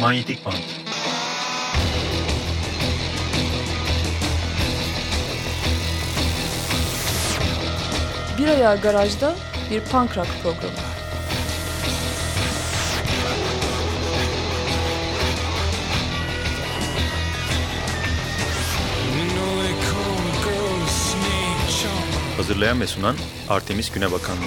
Manyetik Band Bir ayağı garajda bir punk rock programı. Hazırlayan ve sunan Artemis Günebakanlı.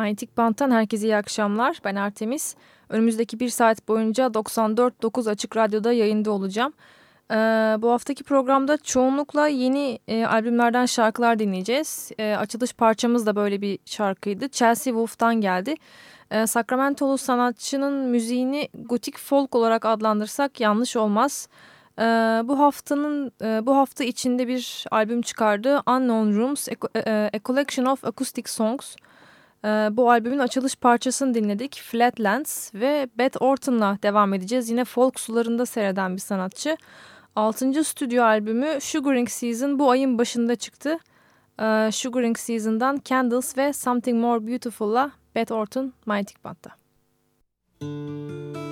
Manyetik Bant'tan herkese iyi akşamlar. Ben Artemis. Önümüzdeki bir saat boyunca 94.9 Açık Radyo'da yayında olacağım. Ee, bu haftaki programda çoğunlukla yeni e, albümlerden şarkılar dinleyeceğiz. E, açılış parçamız da böyle bir şarkıydı. Chelsea Wolf'tan geldi. E, Sacramento'lu sanatçının müziğini gotik folk olarak adlandırsak yanlış olmaz. E, bu haftanın e, bu hafta içinde bir albüm çıkardı. Unknown Rooms, A, a, a Collection of Acoustic Songs. Ee, bu albümün açılış parçasını dinledik. Flatlands ve Beth Orton'la devam edeceğiz. Yine folk sularında seyreden bir sanatçı. 6. stüdyo albümü Sugaring Season bu ayın başında çıktı. Ee, Sugaring Season'dan Candles ve Something More Beautiful'la Beth Orton Mighty Band'da. Müzik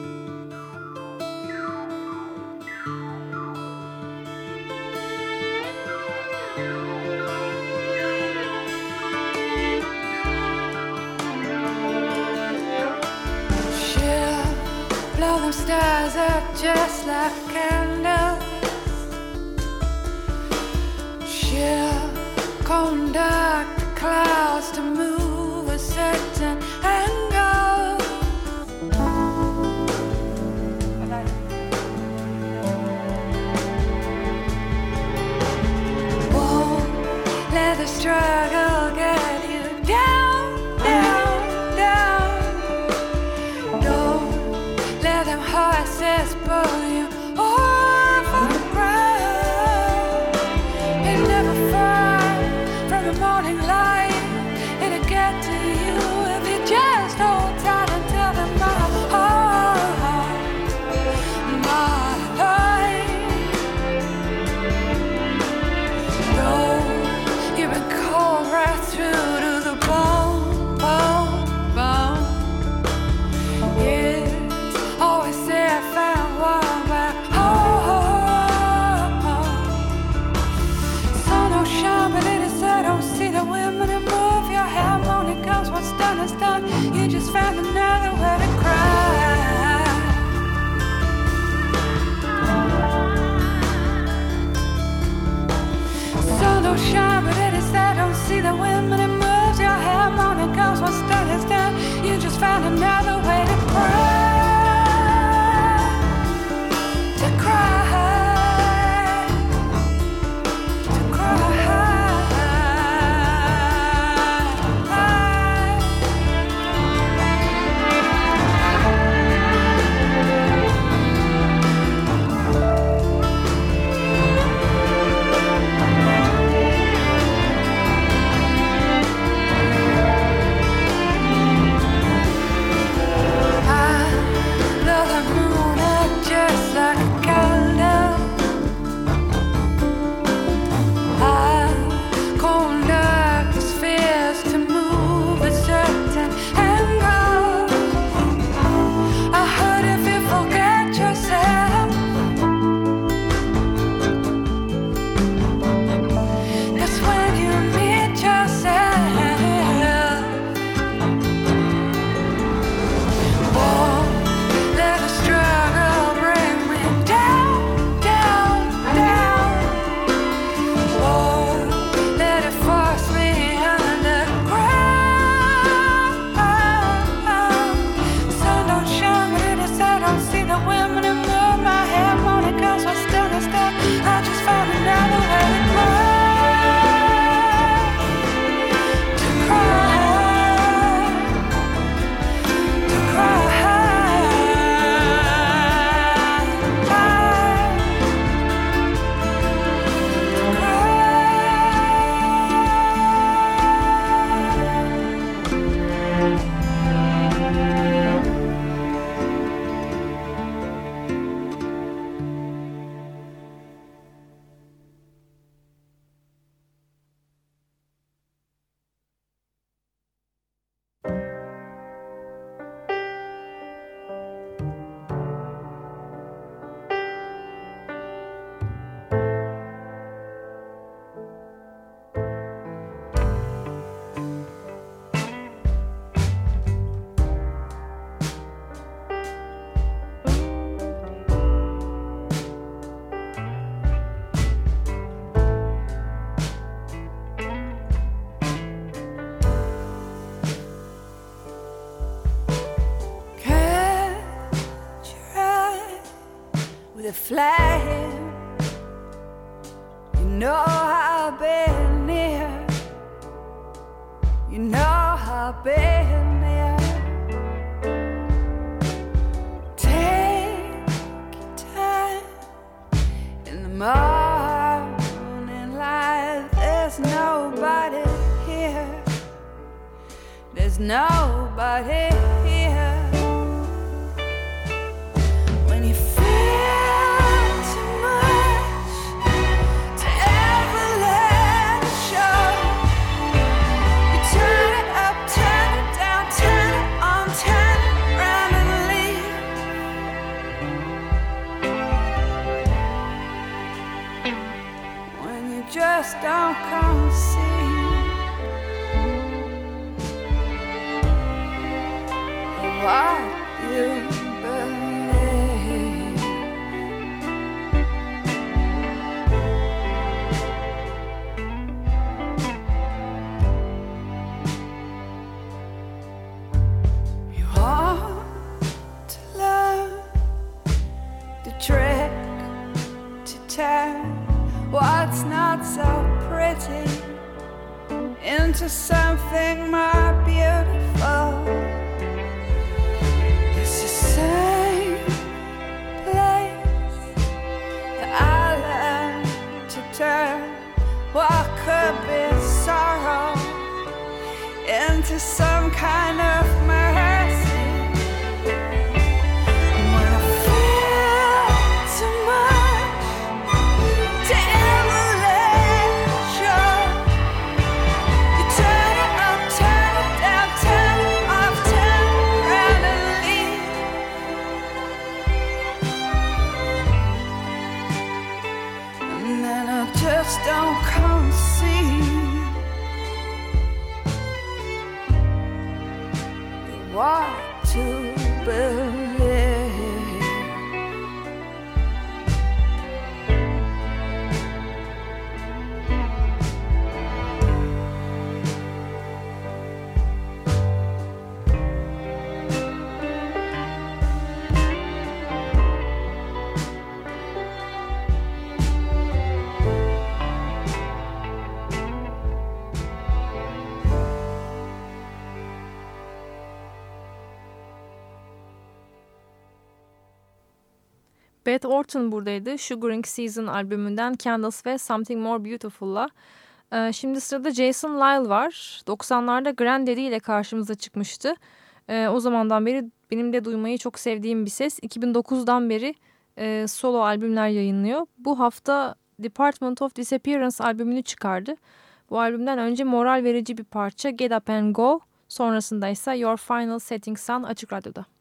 Some stars are just like candles. She'll conduct clouds to move a certain found enough. Just don't come see. What you something more Beth Orton buradaydı. Sugaring Season albümünden Candles ve Something More Beautiful'la. Ee, şimdi sırada Jason Lyle var. 90'larda Granddaddy ile karşımıza çıkmıştı. Ee, o zamandan beri benim de duymayı çok sevdiğim bir ses. 2009'dan beri e, solo albümler yayınlıyor. Bu hafta Department of Disappearance albümünü çıkardı. Bu albümden önce moral verici bir parça Get Up and Go. Sonrasında ise Your Final Setting Sun Açık Radyo'da.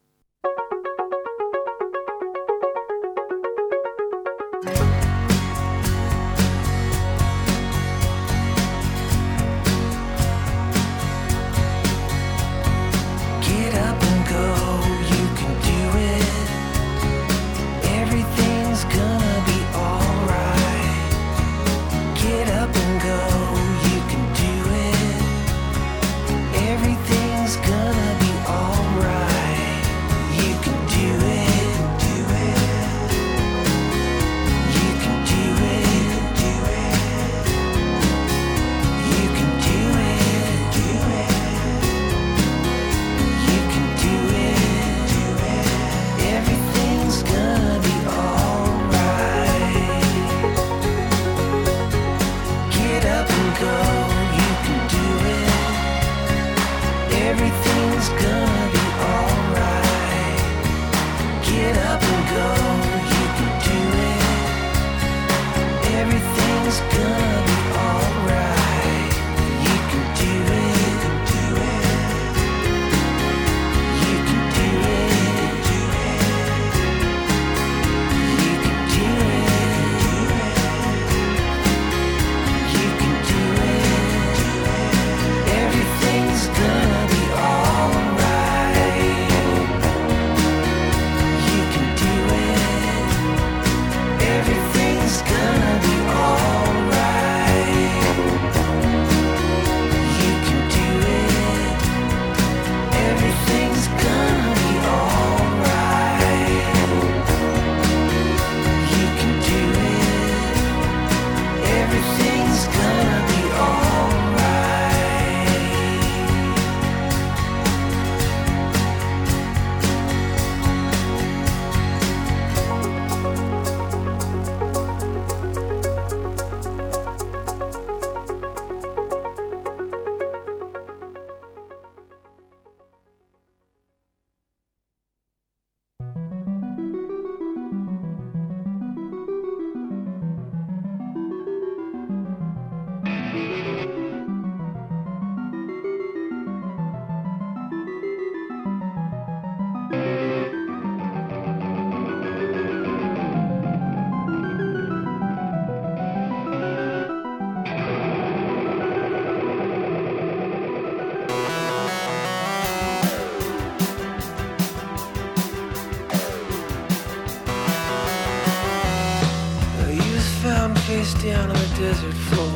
down on the desert floor.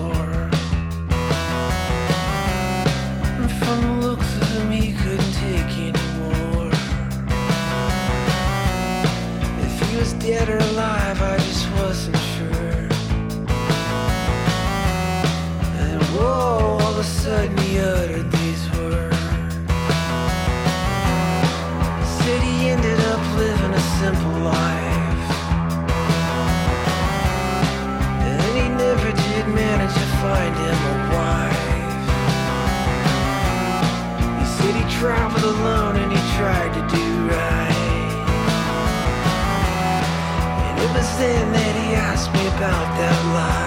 something that he asked me about that lie.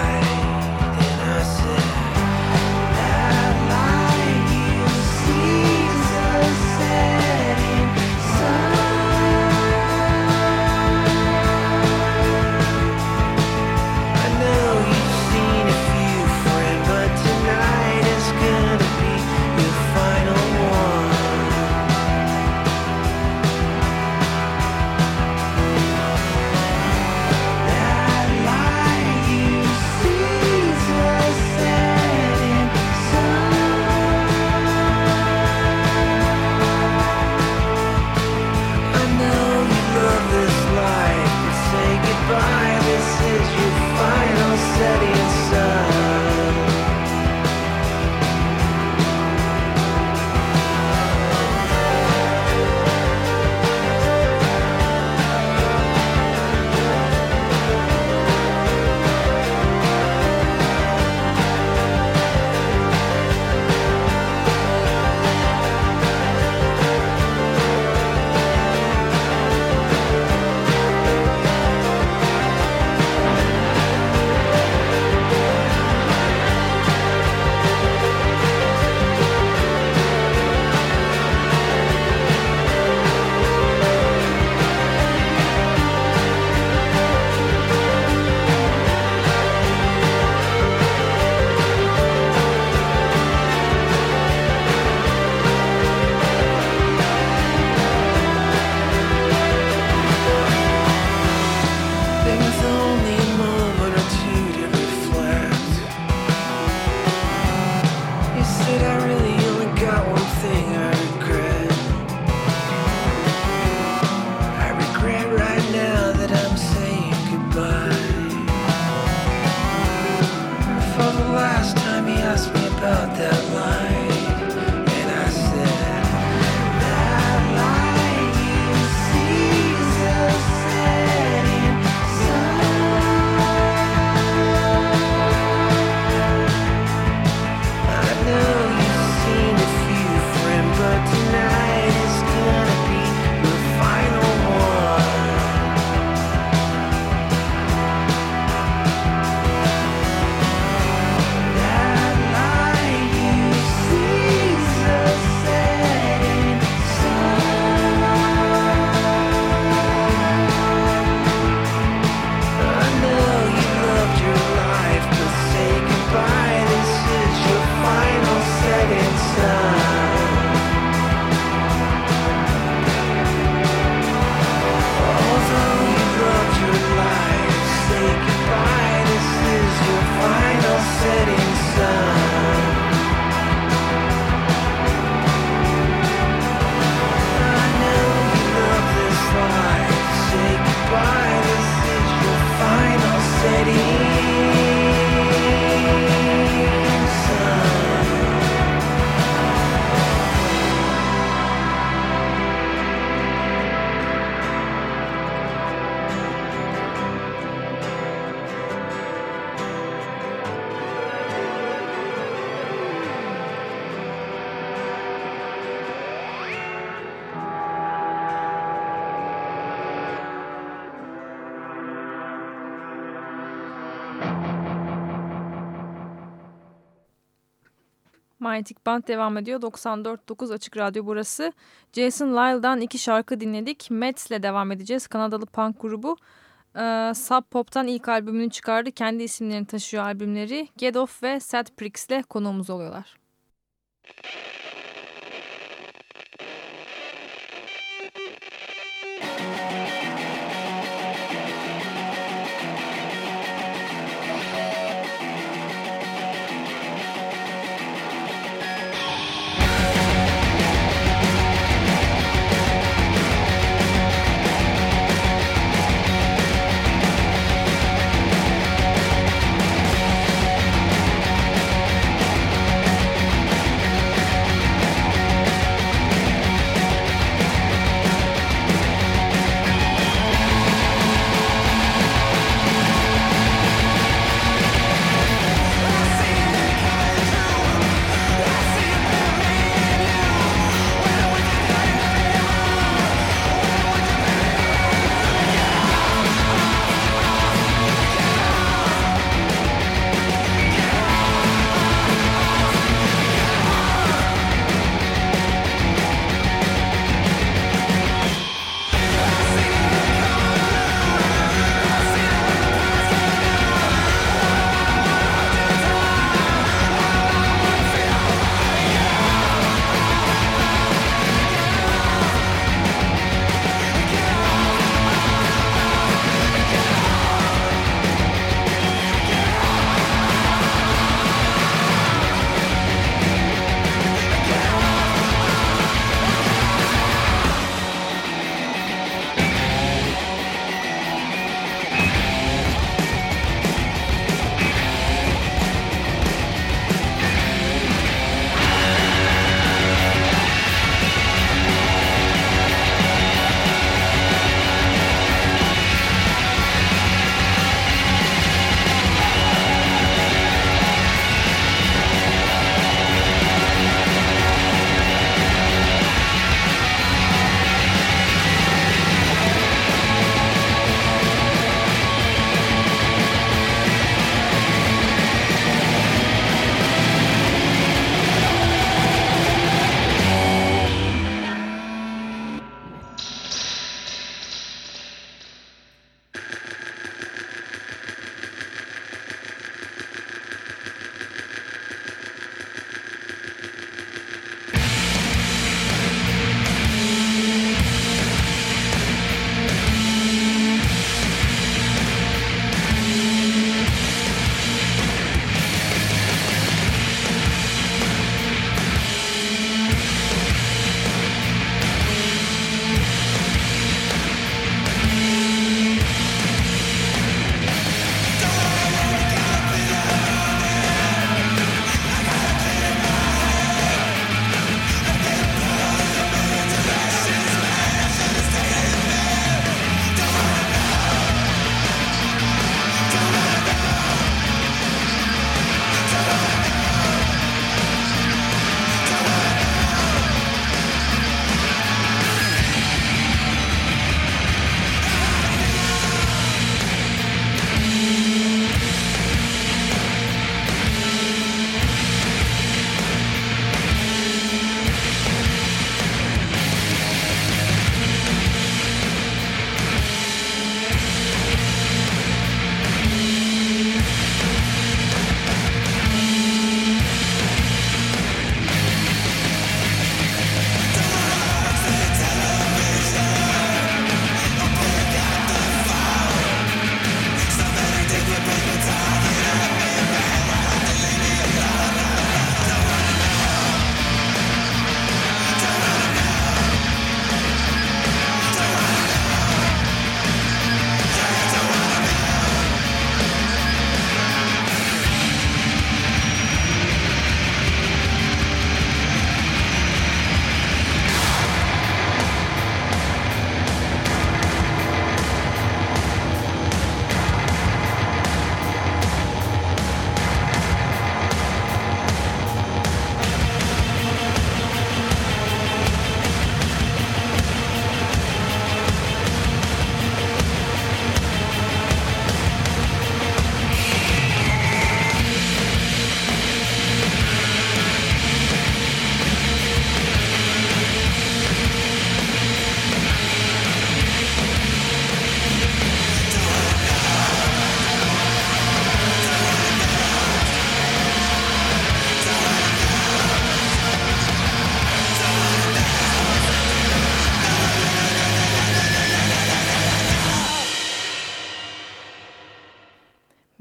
Manyetik Band devam ediyor. 94.9 Açık Radyo burası. Jason Lyle'dan iki şarkı dinledik. Metz'le devam edeceğiz. Kanadalı punk grubu. Ee, Sub Pop'tan ilk albümünü çıkardı. Kendi isimlerini taşıyor albümleri. Get Off ve Sad Pricks'le konuğumuz oluyorlar. Thank.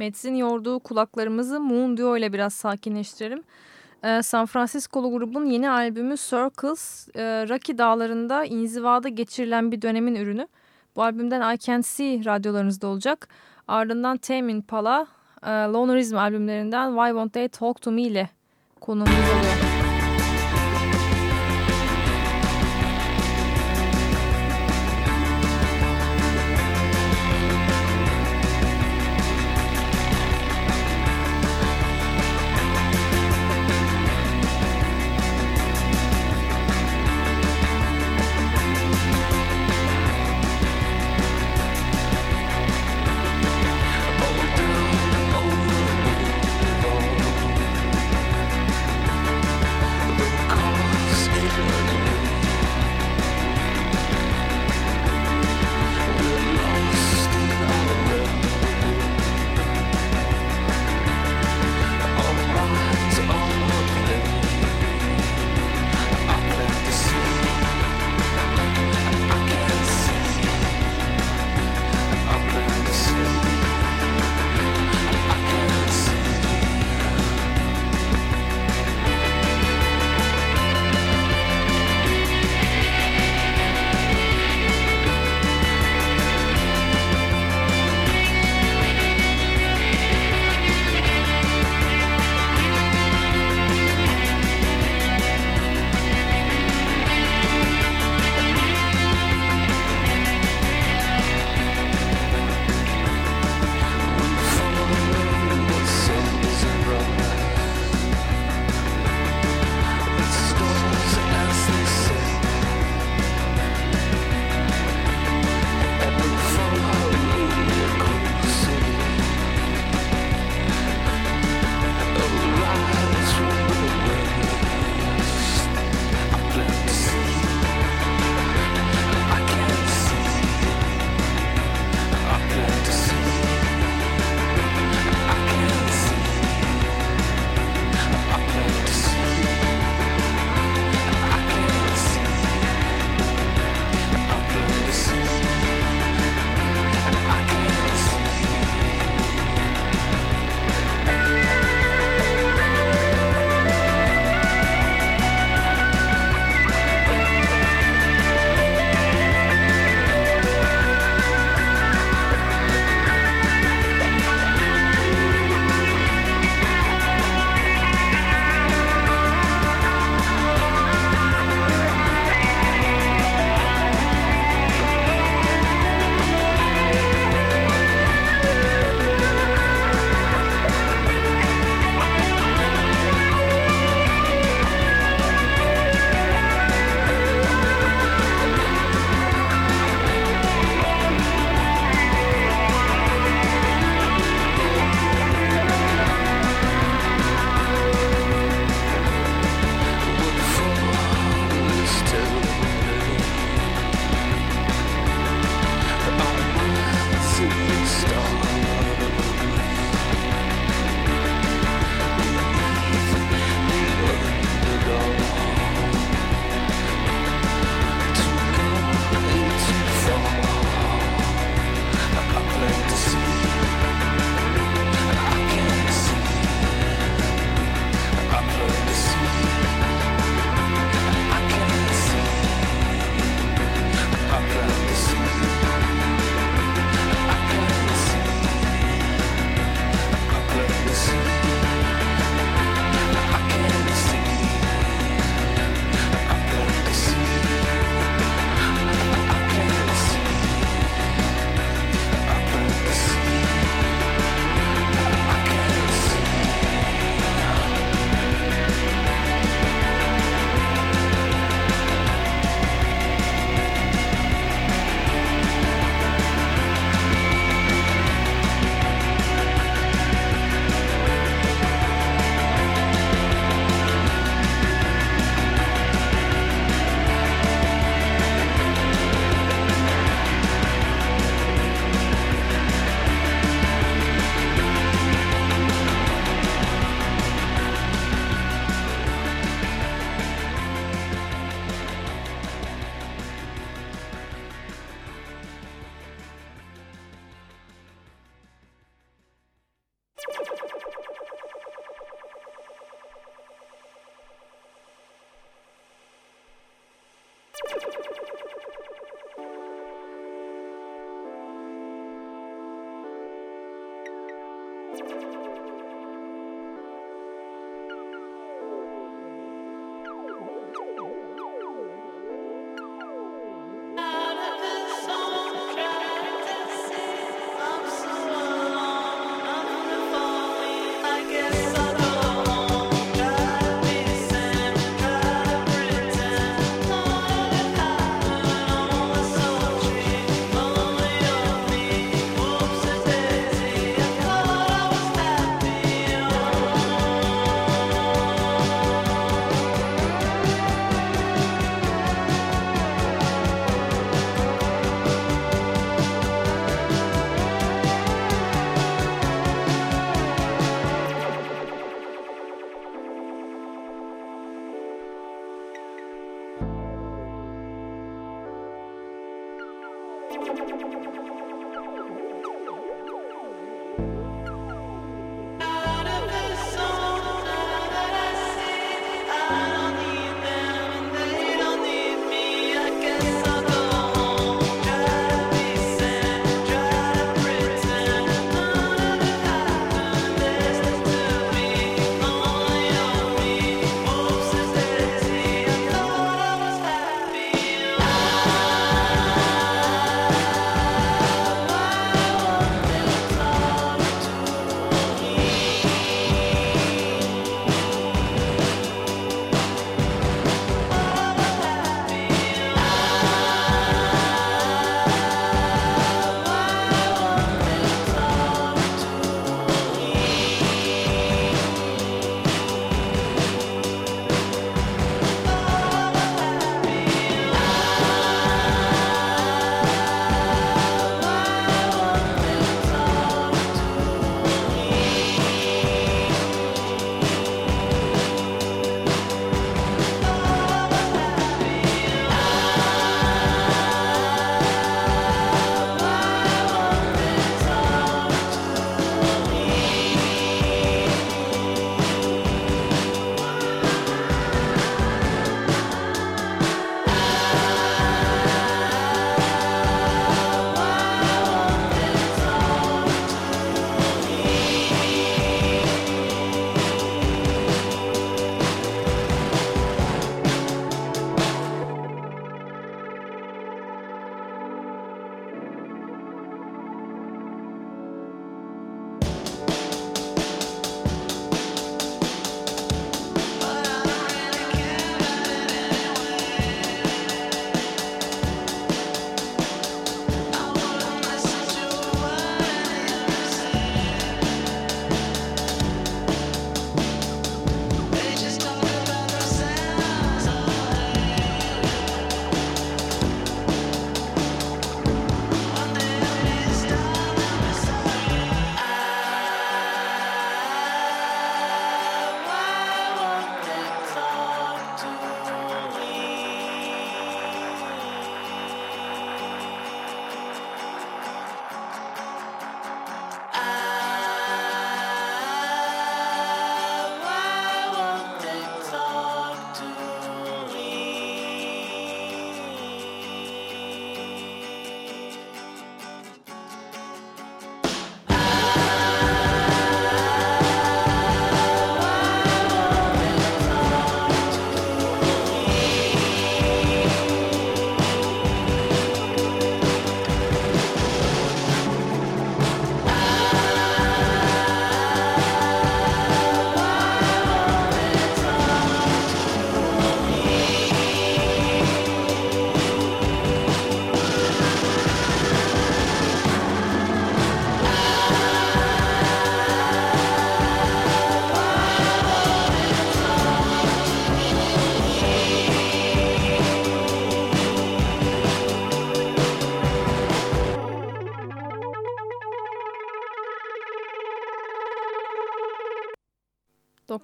Metz'in yorduğu kulaklarımızı Moon Duo ile biraz sakinleştirelim. Ee, San Francisco'lu grubun yeni albümü Circles, e, Rocky Dağları'nda inzivada geçirilen bir dönemin ürünü. Bu albümden I Can't See radyolarınızda olacak. Ardından Tame Impala, e, Lonerism albümlerinden Why Won't They Talk To Me ile konuğumuz oluyor.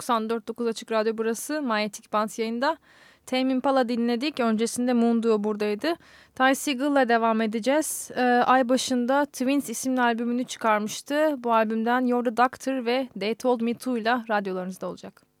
94.9 Açık Radyo burası. Manyetik Band yayında. Tame Impala dinledik. Öncesinde Moon Duo buradaydı. Ty Seagal'la devam edeceğiz. Ee, ay başında Twins isimli albümünü çıkarmıştı. Bu albümden You're the Doctor ve They Told Me To ile radyolarınızda olacak.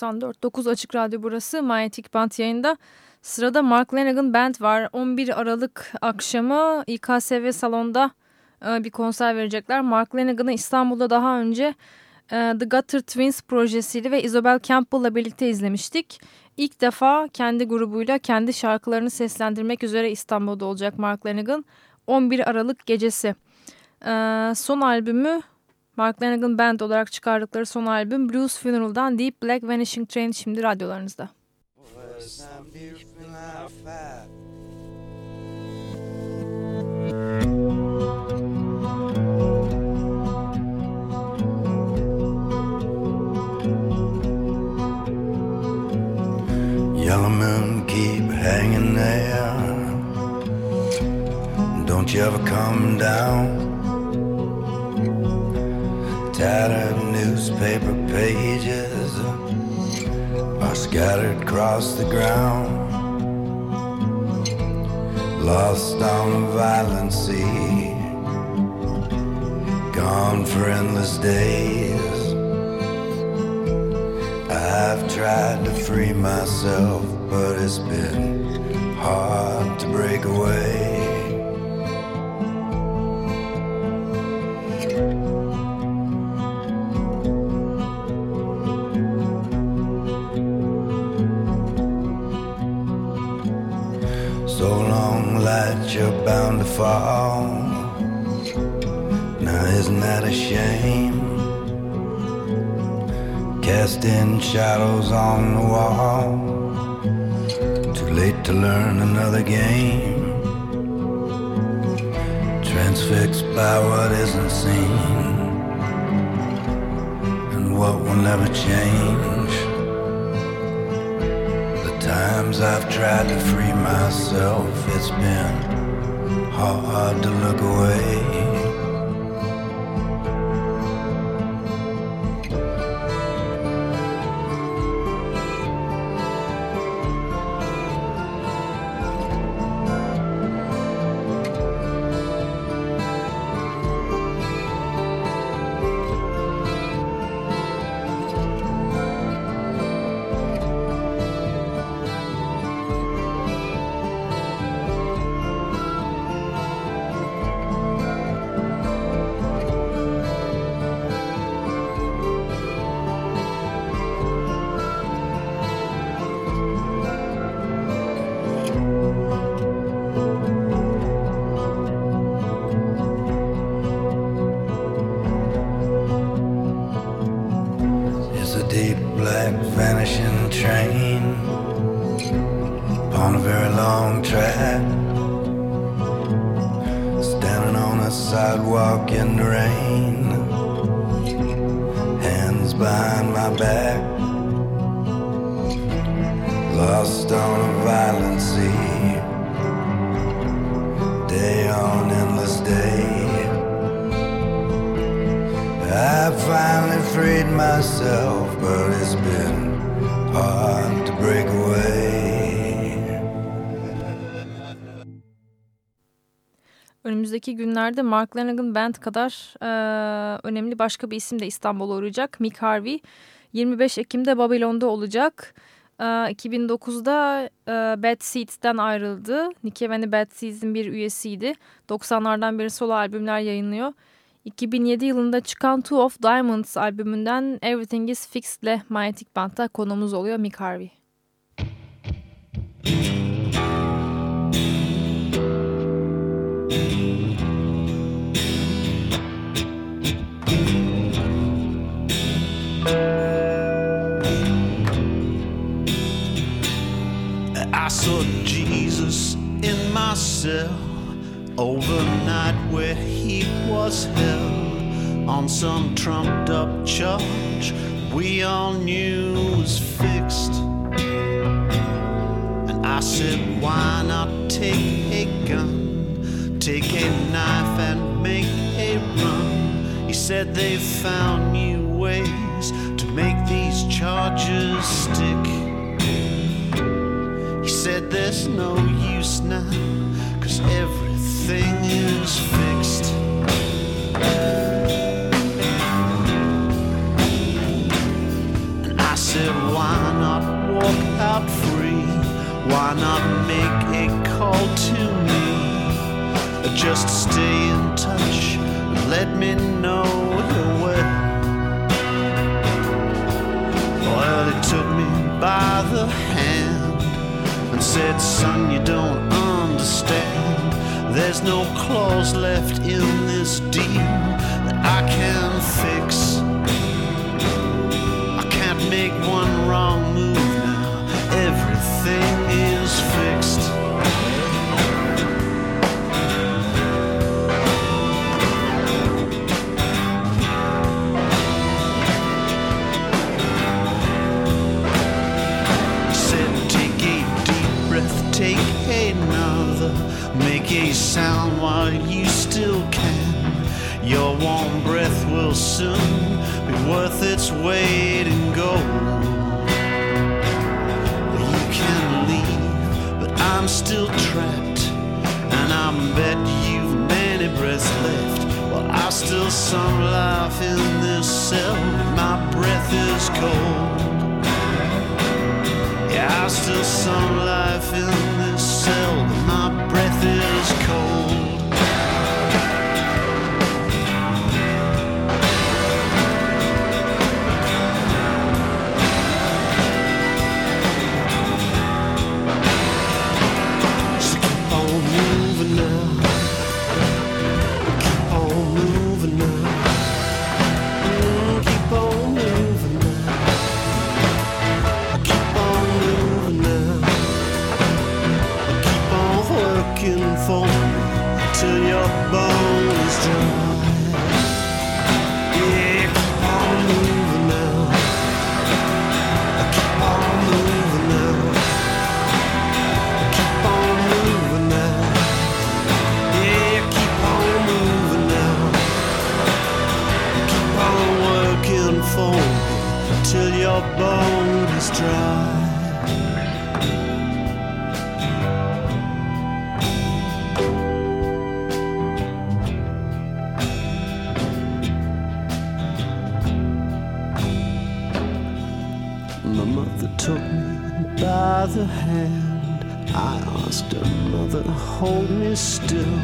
94.9 Açık Radyo burası. Manyetic Band yayında. Sırada Mark Lanigan Band var. 11 Aralık akşamı İKSV salonda e, bir konser verecekler. Mark Lanigan'ı İstanbul'da daha önce e, The Gutter Twins projesiyle ve Isabel Campbell'la birlikte izlemiştik. İlk defa kendi grubuyla kendi şarkılarını seslendirmek üzere İstanbul'da olacak Mark Lanigan. 11 Aralık gecesi. E, son albümü Mark Lanigan Band olarak çıkardıkları son albüm Blues Funeral'dan Deep Black Vanishing Train şimdi radyolarınızda. Yellow moon keep hanging there. Don't you ever come down? Tattered newspaper pages are scattered across the ground. Lost on a violent sea, gone for endless days. I've tried to free myself, but it's been hard to break away. Now, isn't that a shame? Casting shadows on the wall. Too late to learn another game. Transfixed by what isn't seen. And what will never change. The times I've tried to free myself, it's been hard to look away. Günlerde Mark Lanigan Band kadar e, önemli başka bir isim de İstanbul'a uğrayacak. Mick Harvey 25 Ekim'de Babylon'da olacak. E, 2009'da e, Bad Seeds'ten ayrıldı. Nick Cavani Bad Seeds'in bir üyesiydi. 90'lardan beri solo albümler yayınlıyor. 2007 yılında çıkan Two of Diamonds albümünden Everything is Fixed ile Magnetic Band'da konumuz oluyor Mick Harvey. I saw Jesus in my cell overnight where he was held on some trumped up charge we all knew was fixed. And I said, why not take a gun, take a knife and make a run? He said they found new ways make these charges stick. He said, There's no use now, cause everything is fixed. And I said, Why not walk out free? Why not make a call to me? Just stay in touch, let me know Well, he took me by the hand and said, Son, you don't understand. There's no clause left in this deal that I can fix. Sound while you still can. Your warm breath will soon be worth its weight in gold. You can leave, but I'm still trapped, and I bet you've many breaths left. Well, I still some life in this cell, my breath is cold. Yeah, I still some life in this cell, Mother, hold me still.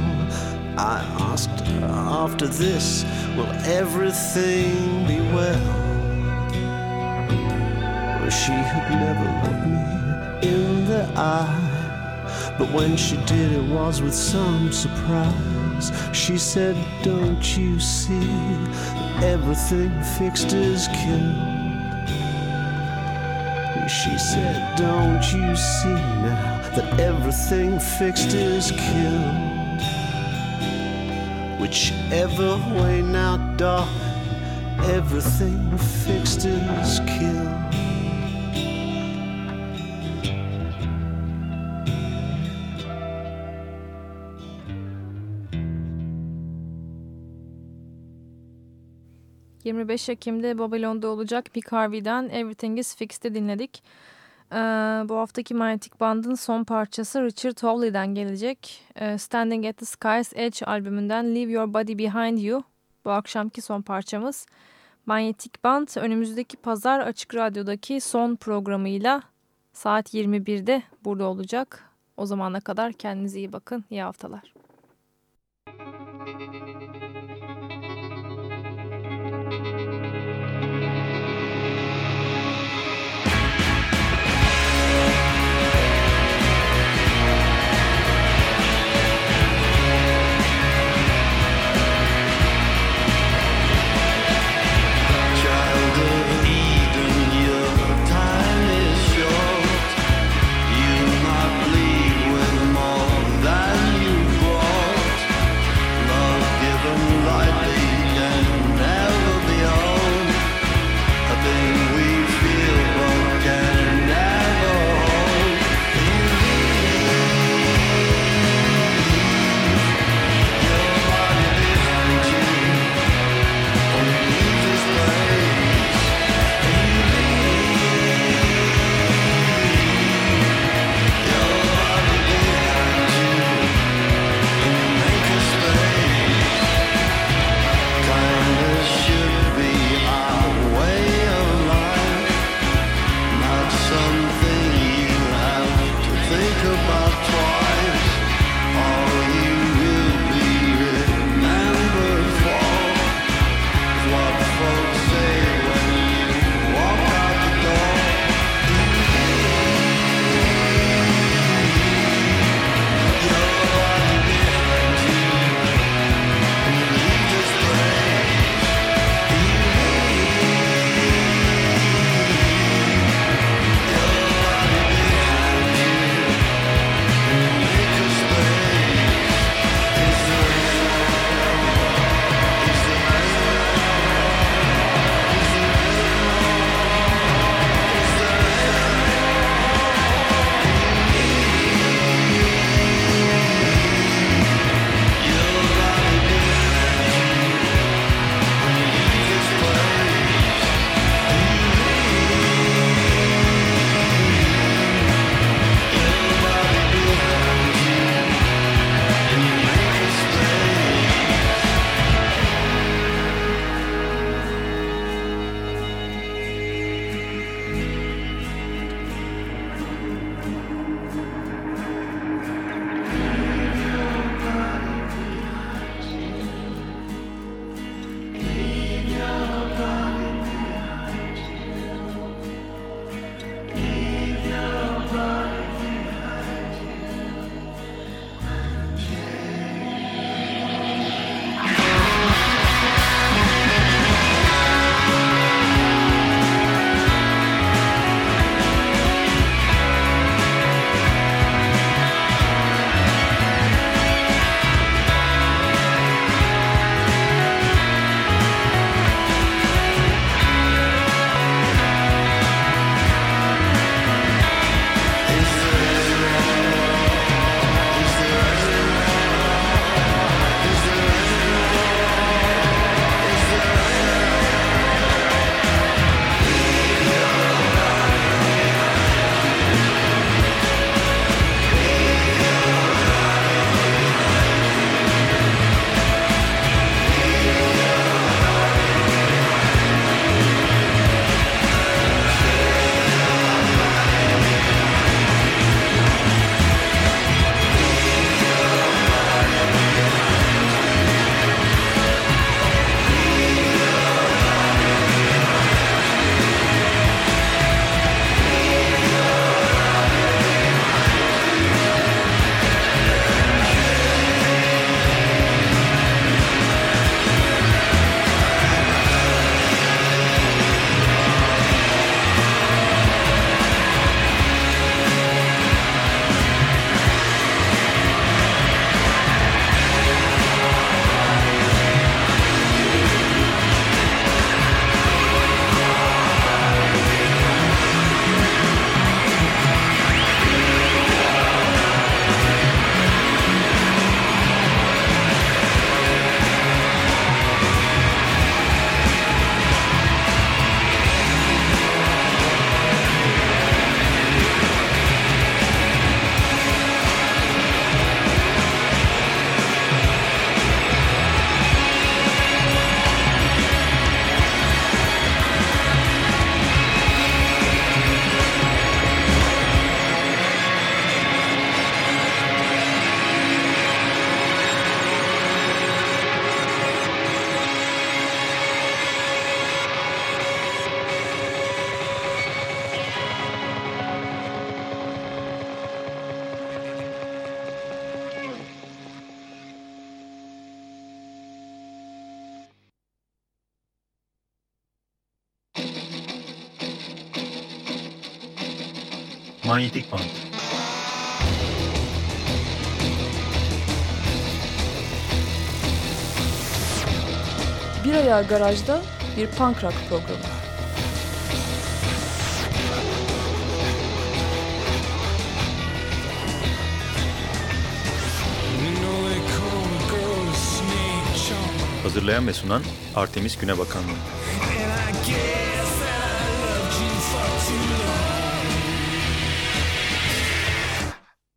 I asked her, after this, will everything be well? Well, she had never looked me in the eye. But when she did, it was with some surprise. She said, Don't you see that everything fixed is killed? She said, Don't you see now that everything fixed is killed? Whichever way now, darling, everything fixed is killed. Hı. 25 Ekim'de Babylon'da olacak Mick Harvey'den Everything is Fixed'i dinledik. Ee, bu haftaki Manyetik Band'ın son parçası Richard Hawley'den gelecek. Ee, Standing at the Sky's Edge albümünden Leave Your Body Behind You. Bu akşamki son parçamız. Manyetik Band önümüzdeki pazar Açık Radyo'daki son programıyla saat 21'de burada olacak. O zamana kadar kendinize iyi bakın. İyi haftalar. Child Manyetik band. Bir ayağı garajda bir punk rock programı. Hazırlayan ve sunan Artemis Güne